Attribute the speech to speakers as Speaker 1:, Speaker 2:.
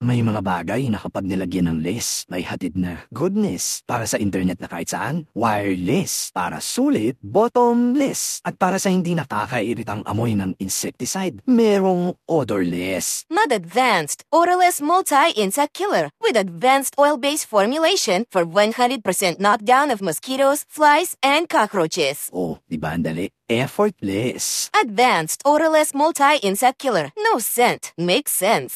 Speaker 1: May mga bagay na kapag nilagyan ng less, may hatid na goodness para sa internet na kahit saan, wireless para sulit, bottomless, at para sa hindi nakakairitang amoy ng insecticide, merong odorless.
Speaker 2: Mud Advanced Odorless Multi-Insect Killer with advanced oil-based formulation for 100% knockdown of mosquitoes, flies, and cockroaches.
Speaker 1: Oh, di ba ang dali? Effortless.
Speaker 2: Advanced Odorless Multi-Insect Killer. No scent. Makes sense.